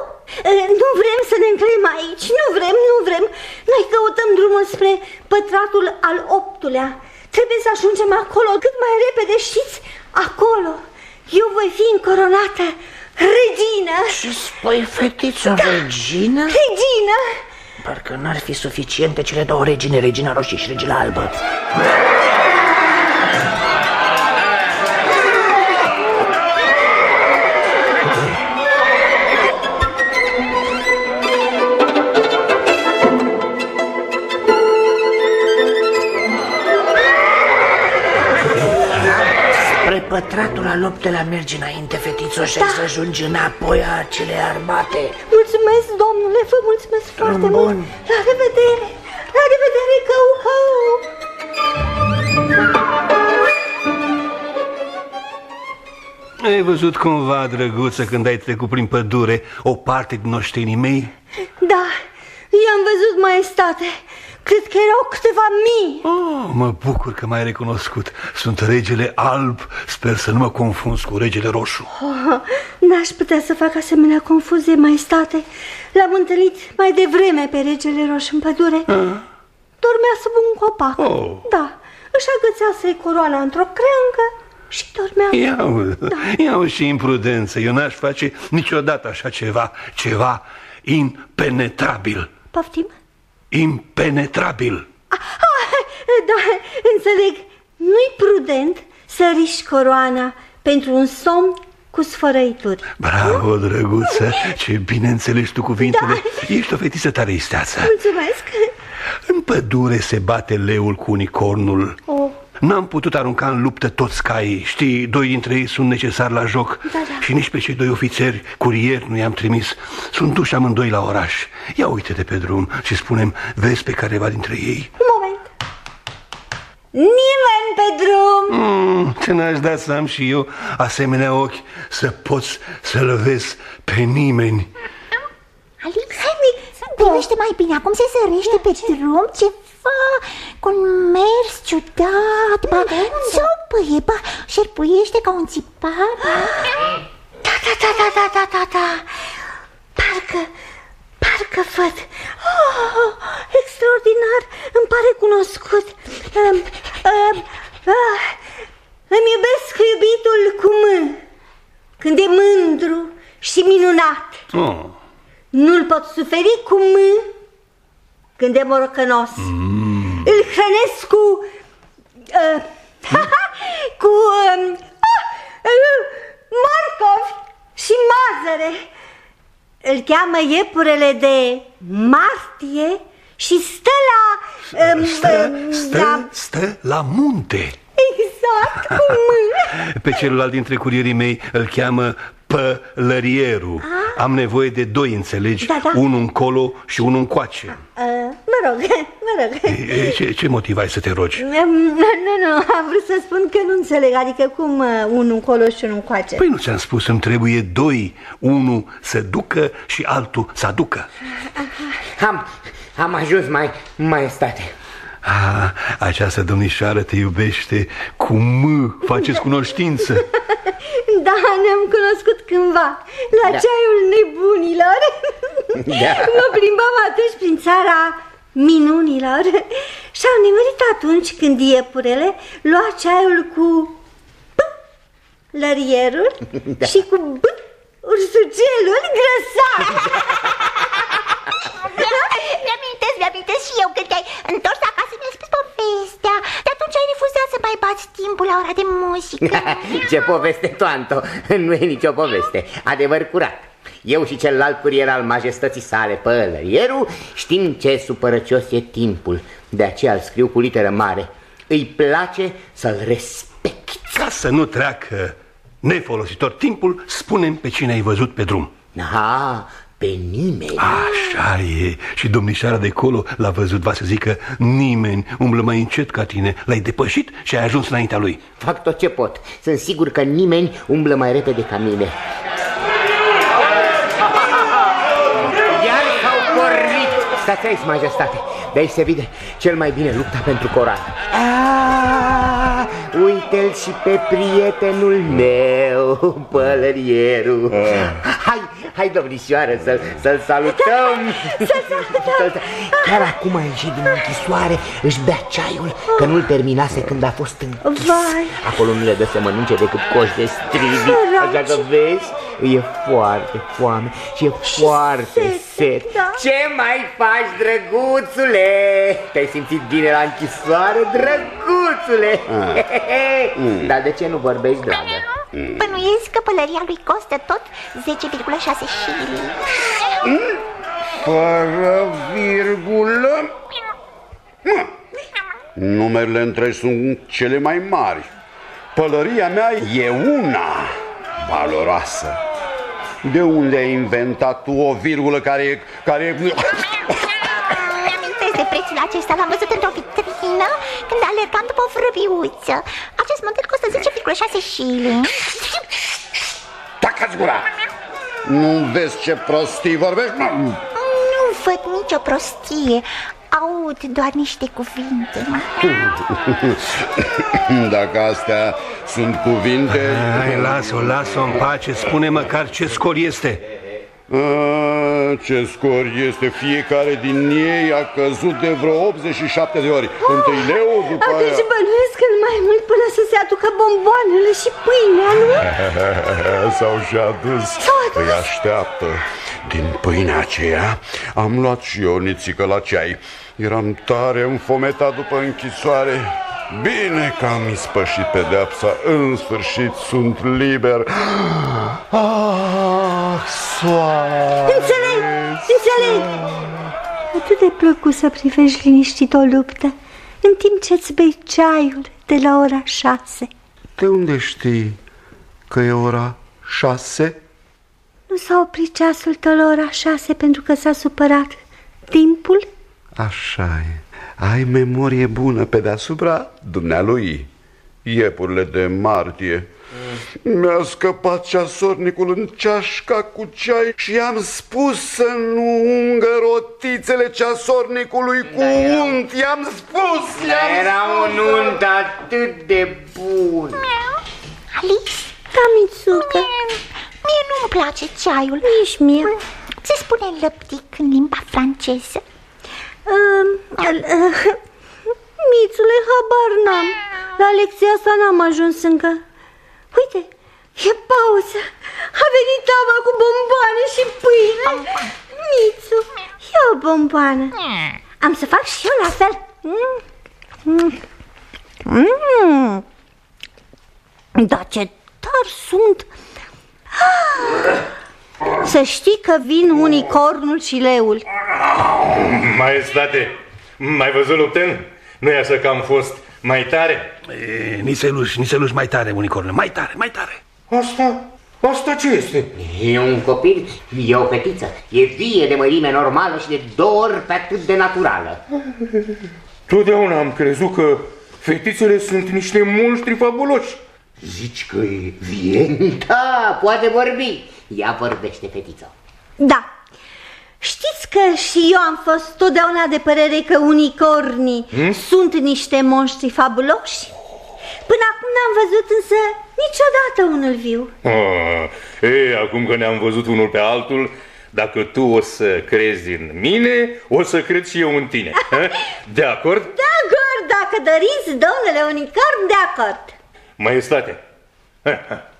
E, Nu vrem să ne încleim aici, nu vrem, nu vrem Noi căutăm drumul spre pătratul al optulea Trebuie să ajungem acolo cât mai repede, știți? Acolo Eu voi fi încoronată regină Ce spui, fetiță, regină? Regină Parcă n-ar fi suficiente cele două regine, regina roșie și regina albă. Pătratul al optelea mergi înainte, fetițo, și ai să ajungi înapoi a acele armate. Mulțumesc, domnule, vă mulțumesc foarte Bun. mult La revedere, la revedere, cău, cău Ai văzut cumva, drăguță, când ai trecut prin pădure o parte din oștenii mei? Da, i-am văzut, maestate Cred că erau câteva mii Oh, mă bucur că m-ai recunoscut. Sunt regele alb. Sper să nu mă confunzi cu regele roșu. Oh, <laughs> N-aș putea să fac asemenea confuzie, maestate. L-am întâlnit mai devreme pe regele roșu în pădure. Dormea sub un copac. Oh. Da, își agățase coroana într-o creangă și dormea. Iau, iau și imprudență. Eu n-aș face niciodată așa ceva. Ceva impenetrabil. Poftim? Impenetrabil. Ah, da, înțeleg. Nu-i prudent să riști coroana pentru un somn cu sfărăituri. Bravo, drăguță, ce bine înțelegi tu cuvintele Ești o fetiță tare isteață Mulțumesc! În pădure se bate leul cu unicornul Oh. N-am putut arunca în luptă toți caii. Știi, doi dintre ei sunt necesari la joc. Da, da. Și nici pe cei doi ofițeri curieri nu i-am trimis. Sunt duși amândoi la oraș. Ia uite-te pe drum și spunem Vezi pe careva dintre ei? Un moment! Nimeni pe drum! mm, Ce n-aș da să am și eu asemenea ochi Să poți să-l vezi pe nimeni? Alex, privește mai bine, acum se sărește pe drum ceva cu un mers ciudat, ba, țopăie, ba, șerpuiește ca un țipar, ba. <gasps> Da, da, da, da, da, da, da, da. Parcă, parcă văd. Oh, extraordinar, îmi pare cunoscut. Um, um, ah, îmi iubesc iubitul cu mân, când e mândru și minunat. oh. Nu-l pot suferi cu mân, când e morocănos. mm. Îl hrănesc cu... Uh, <laughs> cu... Uh, uh, morcovi și mazăre. Îl cheamă iepurele de martie și stă la... Um, Stă, um, stă, la... stă la munte Exact, cu <laughs> mâini. Pe celălalt dintre curierii mei îl cheamă Pălărierul Am nevoie de doi, înțelegi? Da, da. Unul încolo și unul încoace Uh, mă rog, <laughs> mă rog. E, Ce, ce motiv ai să te rogi? Um, Nu, nu, am vrut să spun că nu înțeleg, adică cum uh, unul încolo și unul încoace. Păi nu ți-am spus, îmi trebuie doi Unul să ducă și altul să aducă Am, am ajuns, mai, maestate. ah, Această domnișoară te iubește Cu M faceți cunoștință <laughs> Da, ne-am cunoscut cândva La Da. ceaiul nebunilor Da. <laughs> Mă plimbam atunci prin țara minunilor <laughs> Și am nimerit atunci când iepurele lua ceaiul cu P, lărierul <laughs> Da. și cu B, ursucelul grăsat <laughs> Mi-amintesc, mi-amintesc și eu când te-ai întors acasă mi-ai spus povestea De atunci ai refuzat să mai bați timpul la ora de muzică Ce poveste, Toanto! Nu e nicio poveste. Adevăr curat. Eu și celălalt curier al majestății sale, pălărierul, știm ce supărăcios e timpul. De aceea îl scriu cu literă mare. Îi place să-l respecti. Ca să nu treacă nefolositor timpul Spunem pe cine ai văzut pe drum Aha, pe nimeni. Așa e Și domnișoara de acolo l-a văzut Va să zică nimeni umblă mai încet ca tine L-ai depășit și ai ajuns înaintea lui Fac tot ce pot. Sunt sigur că nimeni umblă mai repede ca mine. Iar s-au pornit! Stați aici, majestate. De aici se vede cel mai bine lupta pentru coroană. Ah, Uite-l și pe prietenul meu, pălărierul. Hai, hai, domnișoară, să-l să salutăm. Să salutăm. Chiar acum a ieșit din închisoare, își bea ceaiul, că nu-l terminase când a fost închis. Vai. Acolo nu le dă să mănânce decât coși de strivi, Săraci. așa că vezi, îi e foarte foame și e foarte sete, set. da. Ce mai faci, drăguțule? Te-ai simțit bine la închisoare, drăguțule? Mm. <laughs> Dar de ce nu vorbești, dragă? Bănuiesc că pălăria lui costă tot 10,6 șili Fără virgulă Mă, Numerele întregi sunt cele mai mari Pălăria mea e una valoroasă De unde ai inventat tu o virgulă care e... Care e... Mi-amintesc de prețul acesta, l-am văzut într-o vitrină când alergam după o vrăbiuță Acest model costă 10,6 șili Tacați gura! Nu vezi ce prostii vorbești? Mă, Nu văd nicio prostie Aud doar niște cuvinte. <laughs> Dacă astea sunt cuvinte... Hai, lasă-o, lasă-o în pace. Spune măcar ce scor este A, ce scor este Fiecare din ei a căzut de vreo 87 de ori Întâi leu, după aia Atunci bănuiesc că mai mult până să se aducă bomboanele și pâinea, nu? <laughs> S-au și adus. Îi așteaptă. Din pâinea aceea am luat și eu nițică la ceai. Eram tare înfometat după închisoare Bine că am ispășit pedeapsa, în sfârșit sunt liber. Ah, soare! Înțeleg, înțeleg. Atât de plăcut să privești liniștit o luptă, în timp ce îți bei ceaiul de la ora șase. De unde știi că e ora șase? Nu s-a oprit ceasul tău la ora șase pentru că s-a supărat timpul? Așa e. Ai memorie bună pe deasupra dumnealui. Iepurile de martie. Mi-a scăpat ceasornicul în ceașca cu ceai și i-am spus să nu ungă rotițele ceasornicului cu unt. I-am spus, i-am Era spus. un unt atât de bun. Alice? Da, Mitsuka. Mie nu-mi place ceaiul. Nici mie. Se spune lăptic în limba franceză. Uh, <laughs> uh, Mițule, habar n-am. La lecția asta n-am ajuns încă. Uite, e pauză. A venit tava cu bomboane și pâine. Mițu, ia o bomboană. Am să fac și eu la fel. Mm. Mm. Mm. Da, ce tari sunt. Ah. Să știi că vin unicornul și leul. Maestate, mai văzut luptând? Nu e așa că am fost mai tare? E, nițeluș, nițeluș mai tare, unicorne, mai tare, mai tare. Asta, asta ce este? E un copil, e o fetiță. E vie de mărime normală și de două ori pe atât de naturală. Totdeauna am crezut că fetițele sunt niște monștri fabuloși. Zici că e vie? Da, poate vorbi. Ea vorbește, fetiță. Da. Știți că și eu am fost totdeauna de părere că unicornii Hmm? sunt niște monștri fabuloși? Până acum n-am văzut însă niciodată unul viu. Ah, e, acum că ne-am văzut unul pe altul, dacă tu o să crezi în mine, o să cred și eu în tine. Ha? <laughs> De acord? De acord, dacă doriți, domnule unicorn, de acord. Maestate, ha, ha.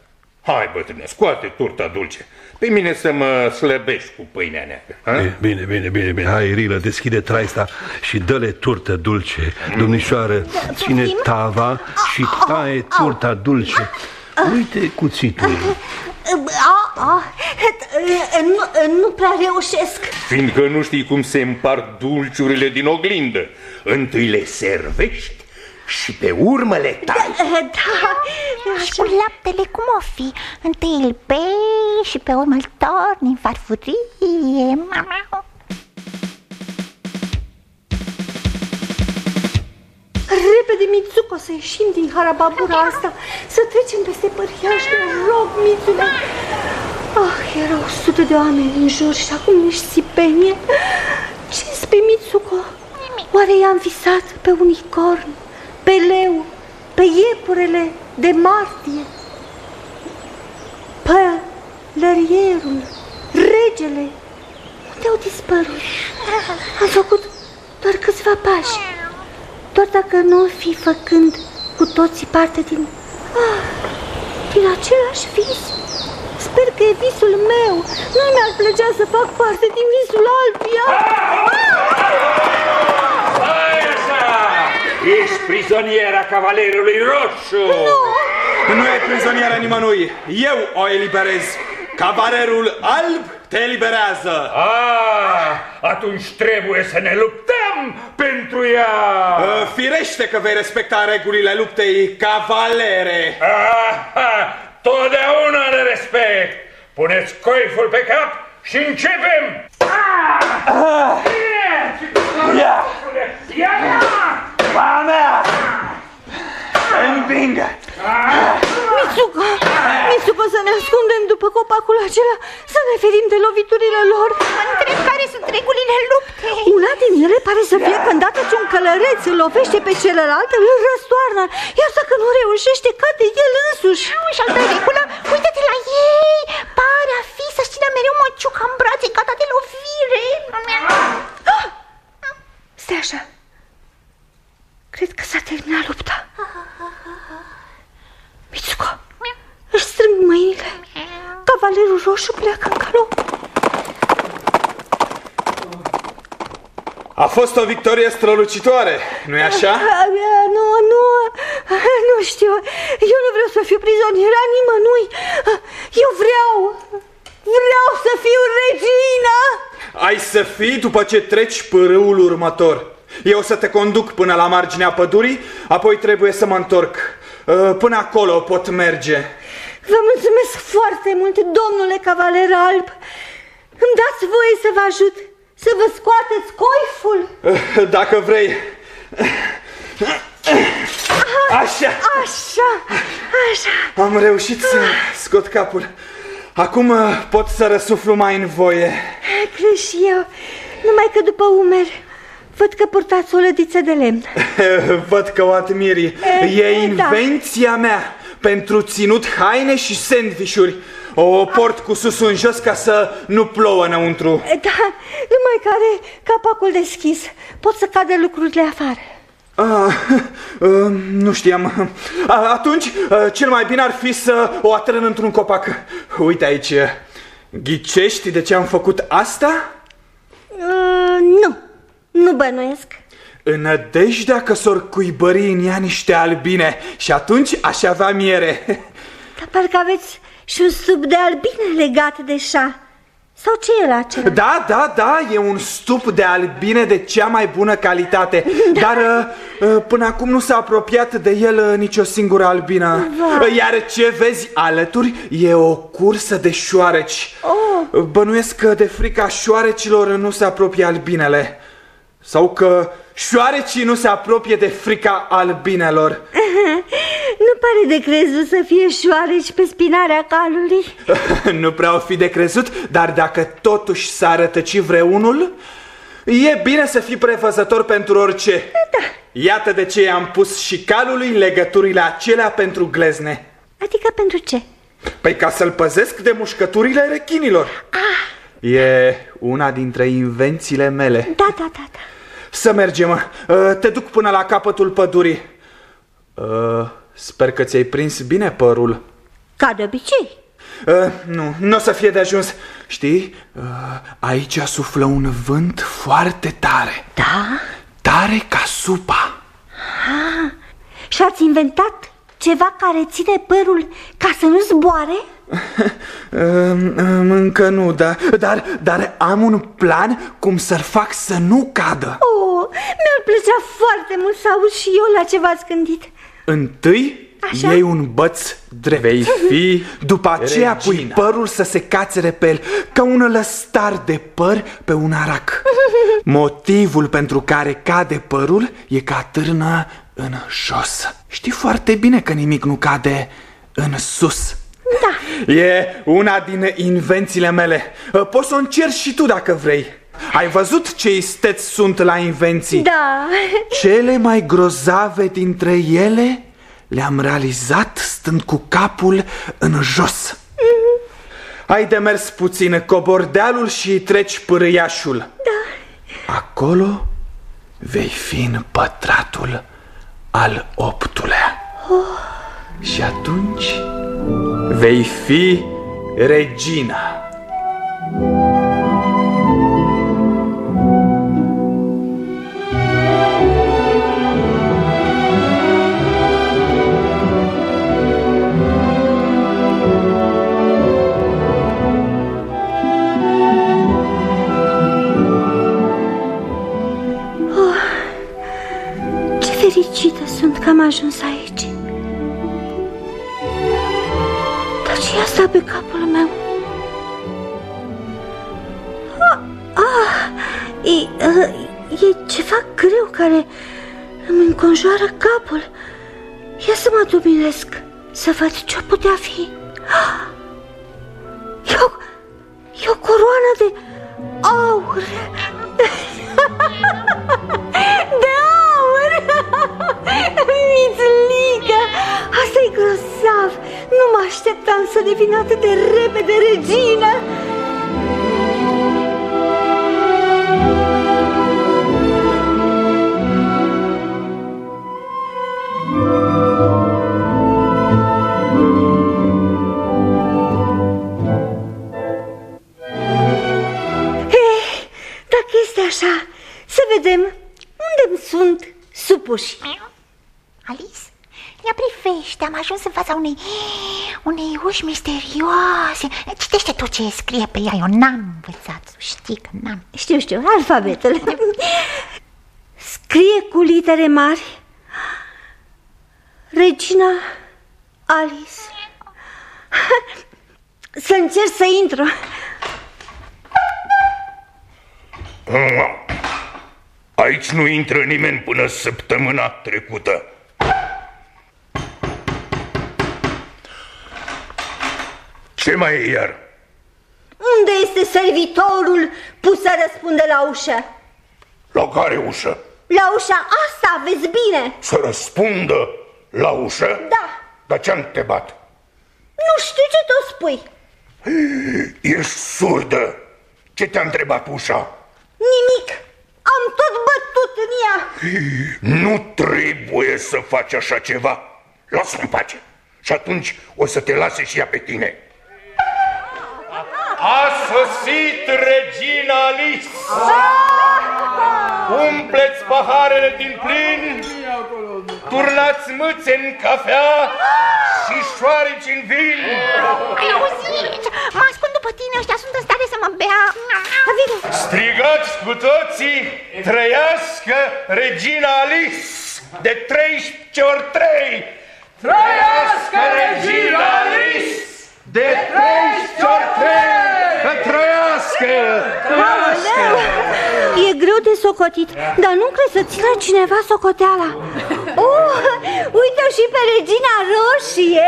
Hai bătrâne, scoate turta dulce. Pe mine să mă slăbești cu pâinea neagră. ha? E, Bine, bine, bine, bine. Hai, Rilă, deschide traista și dă-le turtă dulce. Domnișoară, ține tava și taie turta dulce. Uite cuțitul. A, a, nu, nu prea reușesc. Fiindcă nu știi cum se împart dulciurile din oglindă. Întâi le servești și pe urmă le tai. Da, Și cu laptele cum o fi? Întâi îl bei și pe urmă îl torni în farfurie. Mama. Repede, Mitsuko, să ieșim din harababura asta, să trecem peste păriaș, te rog, Mitsule. Ah, erau sute de oameni în jur și acum ești țipenie. ce spui, Mitsuko? Oare i-am visat pe unicorn, pe leu, pe iepurele de martie, pe lărierul, regele? Unde au dispărut? Am făcut doar câțiva pași. Doar dacă nu o fi făcând cu toții parte din... Ah, din același vis. Sper că e visul meu. Nu mi-ar plăcea să fac parte din visul altuia. Hai așa! Ești prizoniera cavalerului roșu! Nu e prizoniera nimănui. Eu o eliberez. Cavalerul alb te eliberează. Ah, atunci trebuie să ne luptăm pentru ea! Uh, Firește că vei respecta regulile luptei, cavalere. Aha, totdeauna le respect! Puneți coiful pe cap și începem! Ah! Ia! Ia! Mama mea! Învingă! Mitsuko, Mitsuko, să ne ascundem după copacul acela, să ne ferim de loviturile lor. Întreb care sunt regulile luptei. Una din ele pare să fie că îndată ce un călăreț îl lovește pe celălalt, îl răstoarnă, iar dacă nu reușește, cade el însuși. Și altă regulă, uite-te la ei, pare a fi să-și țină mereu măciuca în brațe, gata de lovire. Stai așa. Cred că s-a terminat lupta. Mitsuko, își strâng mâinile. Cavalerul roșu pleacă în galop. A fost o victorie strălucitoare, nu-i așa? Nu, nu, Nu știu, eu nu vreau să fiu prizonieră a nimănui. Eu vreau, vreau să fiu regină. Ai să fii după ce treci pârâul următor. Eu o să te conduc până la marginea pădurii, apoi trebuie să mă întorc. Uh, Până acolo pot merge. Vă mulțumesc foarte mult, domnule cavaler alb. Îmi dați voie să vă ajut, să vă scoateți coiful. Uh, Dacă vrei. Așa. Așa, așa. Am reușit să scot capul. Acum uh, pot să răsuflu mai în voie. Cred și eu, numai că după umeri văd că purtați o lădiță de lemn. <laughs> Văd că o admiri. Eh, E da. invenția mea pentru ținut haine și sandvișuri. O port cu susul în jos ca să nu plouă înăuntru. Da, numai că are capacul deschis. Pot să cadă lucrurile afară. Ah, <laughs> uh, nu știam. Ah, Atunci, uh, cel mai bine ar fi să o atrân într-un copac. Uite aici. Ghicești de ce am făcut asta? Uh, nu, nu bănuiesc. În nădejdea că s-or cuibări în ea niște albine și atunci aș avea miere. <laughs> Dar parcă aveți și un stup de albine legat de șa. Sau ce e la acela? Da, da, da, e un stup de albine de cea mai bună calitate <laughs> Dar uh, uh, până acum nu s-a apropiat de el uh, nicio singură albină Vai. Uh, Iar ce vezi alături e o cursă de șoareci Oh. Uh, Bănuiesc că de frica șoarecilor nu se apropie albinele Sau că șoarecii nu se apropie de frica albinelor <laughs> Nu pare de crezut să fie șoareci pe spinarea calului. <laughs> nu prea o fi de crezut, dar dacă totuși s-a rătăci vreunul, e bine să fii prevăzător pentru orice. Da. Iată de ce am pus și calului legăturile acelea pentru glezne. Adică pentru ce? Păi ca să-l păzesc de mușcăturile rechinilor. Ah. E una dintre invențiile mele. Da, da, da, da. Să mergem. Uh, Te duc până la capătul pădurii. Uh, Sper că ți-ai prins bine părul. Ca de obicei. Uh, nu, nu o să fie de ajuns. Știi, uh, aici suflă un vânt foarte tare. Da? Tare ca supa. Ah, și ați inventat ceva care ține părul ca să nu zboare? Uh, um, încă nu, da, dar, dar am un plan cum să-l fac să nu cadă. Oh, mi-ar plăcea foarte mult să aud și eu la ce v-ați gândit. Întâi Așa? iei un băț drept. Vei fi După aceea pui regina. părul să se cațere pe el Ca un lăstar de păr pe un arac <laughs> Motivul pentru care cade părul e ca târnă în jos Știi foarte bine că nimic nu cade în sus Da. E una din invențiile mele Poți să o încerci și tu dacă vrei Ai văzut ce isteți sunt la invenții? Da. Cele mai grozave dintre ele le-am realizat stând cu capul în jos. Ai de mers puțin, cobor dealul și treci pârâiașul. Da. Acolo vei fi în pătratul al optulea. Oh. Și atunci vei fi regina. Fericită sunt că am ajuns aici. Dar ce e asta pe capul meu? Ah, ah, e, uh, e ceva greu care îmi înconjoară capul. Ia să mă dumiresc, să văd ce putea fi. Ah, unei, unei uși misterioase. Citește tu ce scrie pe ea, eu n-am învățat, știi că n-am. Știu, știu, alfabetul Scrie cu litere mari Regina Alice. Să încerc să intru. Aici nu intră nimeni până săptămâna trecută. Ce mai e iar? Unde este servitorul pus să răspunde la ușă? La care ușă? La ușa asta, vezi bine Să răspundă la ușă? Da Dar ce-am întrebat? Nu știu ce tu spui Ești surdă? Ce te-a întrebat ușa? Nimic Am tot bătut în ea Nu trebuie să faci așa ceva. Lasă în pace. Și atunci o să te lase și ea pe tine. A sosit regina Alice! Umpleți paharele din plin, turnați mâțe în cafea și șoareci în vin. Ai auzit? Mă ascund după tine, ăștia sunt în stare să mă bea Vine Strigați cu toții, trăiască regina Alice de 13 ori 3! Trăiască regina Alice de 13 ori 3! Că trăiască! Trăiască! E greu de socotit, dar nu cred să țină cineva socoteala Oh, uite și pe regina roșie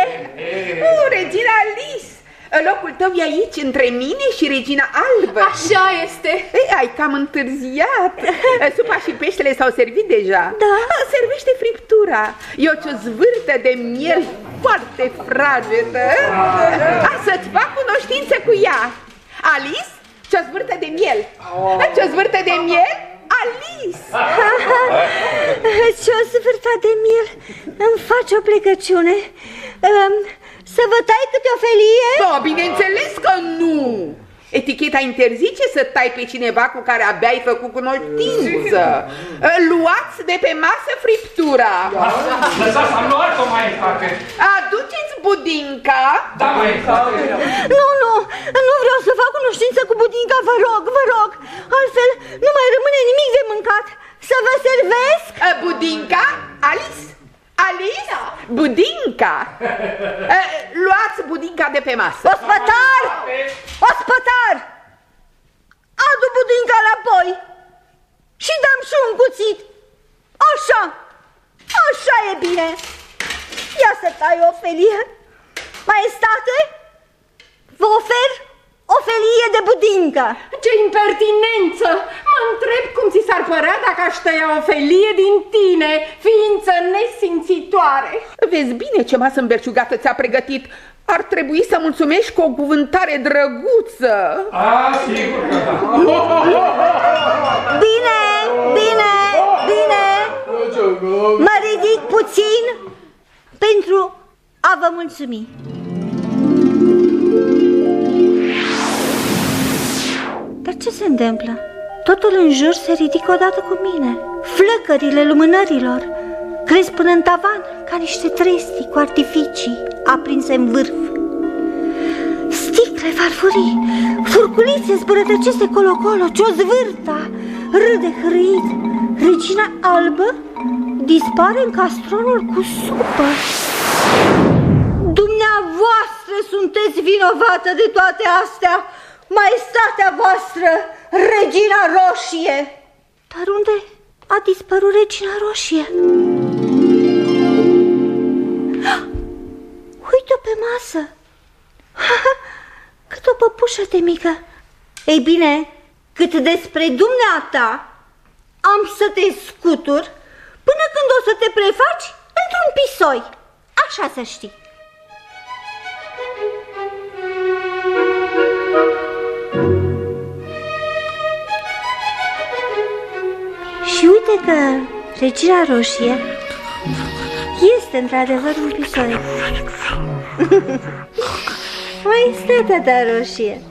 Uh, regina Alice! Locul tău e aici, între mine și regina albă. Așa este. Ei, ai cam întârziat. <laughs> Supa și peștele s-au servit deja. Da. Servește friptura. E o ciozvârtă de miel foarte fragedă. Hai să-ți fac cunoștință cu ea. Alice, ciozvârtă de miel. Ciozvârtă de miel, Alice. Ce o sfârta de miel Îmi face o plecăciune um, Să vă tai câte o felie? Da, bineînțeles că nu! Eticheta interzice să tai pe cineva cu care abia ai făcut cunoștință. Luați de pe masă friptura. Lăsați, am luat-o, mai face. Aduceți budinca. Da, mai face. Nu, nu, nu vreau să fac cunoștință cu budinca, vă rog, vă rog Altfel nu mai rămâne nimic de mâncat Să vă servesc? Budinca, Alice, Alice, budinca. <laughs> Luați budinca de pe masă. Ospătar! Ospătar! Adu budinca înapoi și dăm și un cuțit. Așa, așa e bine. Ia să tai o felie. Maestate, vă ofer o felie de budincă. Ce impertinență! Mă întreb cum ți s-ar părea dacă aș tăia o felie din tine, ființă nesimțitoare. Vezi bine ce masă îmberciugată ți-a pregătit. Ar trebui să mulțumești cu o cuvântare drăguță. A, sigur că da. Bine, bine, bine. Mă ridic puțin pentru a vă mulțumi. Dar ce se întâmplă? Totul în jur se ridică odată cu mine. Flăcările lumânărilor cresc până în tavan ca niște trestii cu artificii aprinse în vârf. Sticle farfurii, furculițe zbărătăceste colo-colo, ciozvârta, râde hârâit. Regina albă dispare în castronul cu supă. Dumneavoastră sunteți vinovată de toate astea, maestatea voastră, regina roșie. Dar unde a dispărut regina roșie? <gasps> Uite-o pe masă. <laughs> Cât o păpușă de mică. Ei bine, cât despre dumneata, am să te scutur până când o să te prefaci într-un pisoi. Așa să știi. Că regina roșie este într-adevăr un pisoi. <laughs> Mai stă tata roșie.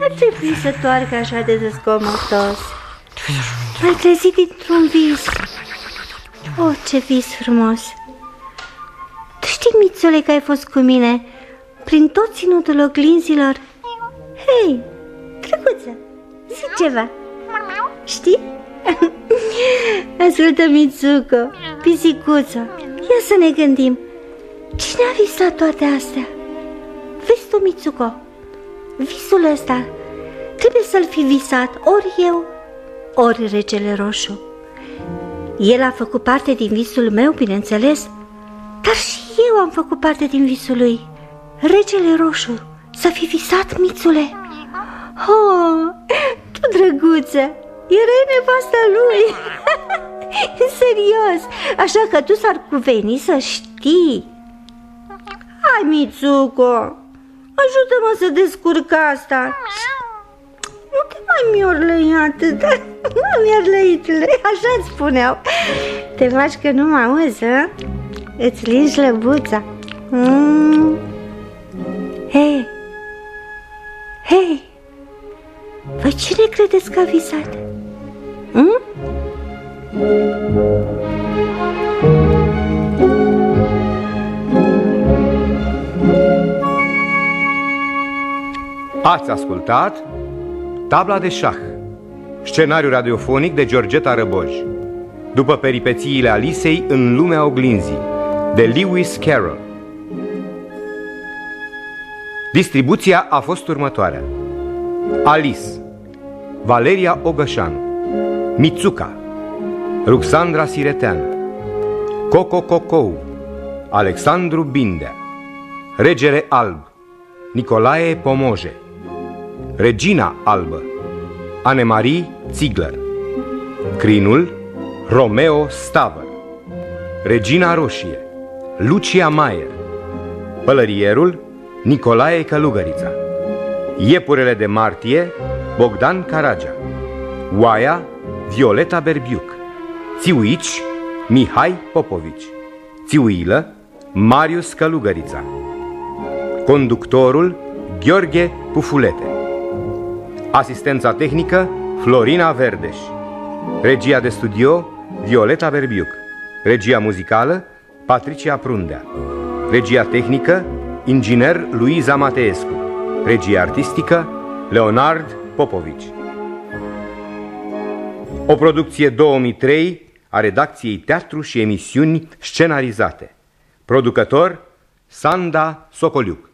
Ar trebui să toarcă așa de zăscomotos. M-ai trezit dintr-un vis. Oh, ce vis frumos! mițule, că ai fost cu mine prin tot ținutul oglinzilor. Hei, drăguță, zi ceva. Știi? <laughs> Ascultă, Mitsuko, pisicuță, ia să ne gândim. Cine a visat toate astea? Vezi tu, Mitsuko, visul ăsta trebuie să-l fi visat ori eu, ori regele roșu. El a făcut parte din visul meu, bineînțeles, dar și eu am făcut parte din visul lui. Regele roșu, să fi visat, mițule. Oh, tu drăguță, erai nevasta lui. <laughs> Serios, așa că tu s-ar cuveni să știi. Hai, Mitsuko, ajută-mă să descurc asta. Nu te mai miorlăi atât, <laughs> nu miorlăitule, așa-ți spuneau. Te faci că nu mă auzi, hă? Îți lingi lăbuța. Mm. Hei, hei, voi cine credeți că a visat? Mm? Ați ascultat Tabla de șah Scenariu radiofonic de Georgeta Răboj După peripețiile Alisei în lumea oglinzii De Lewis Carroll. Distribuția a fost următoarea. Alice Valeria Ogășanu Mitsuka Ruxandra Siretean Coco Cocou Alexandru Bindea Regele Alb Nicolae Pomoje Regina Albă Anemarie Ziegler Crinul Romeo Stavăr Regina Roșie Lucia Maier Pălărierul Nicolae Călugărița Iepurele de martie Bogdan Caragea Oaia Violeta Berbiuc Țiuici Mihai Popovici Țiuilă Marius Călugărița Conductorul Gheorghe Pufulete Asistența tehnică Florina Verdeș Regia de studio Violeta Berbiuc Regia muzicală Patricia Prundea Regia tehnică Inginer Luiza Mateescu Regia artistică Leonard Popovici O producție 2003 a redacției Teatru și emisiuni scenarizate. Producător Sanda Socoliuc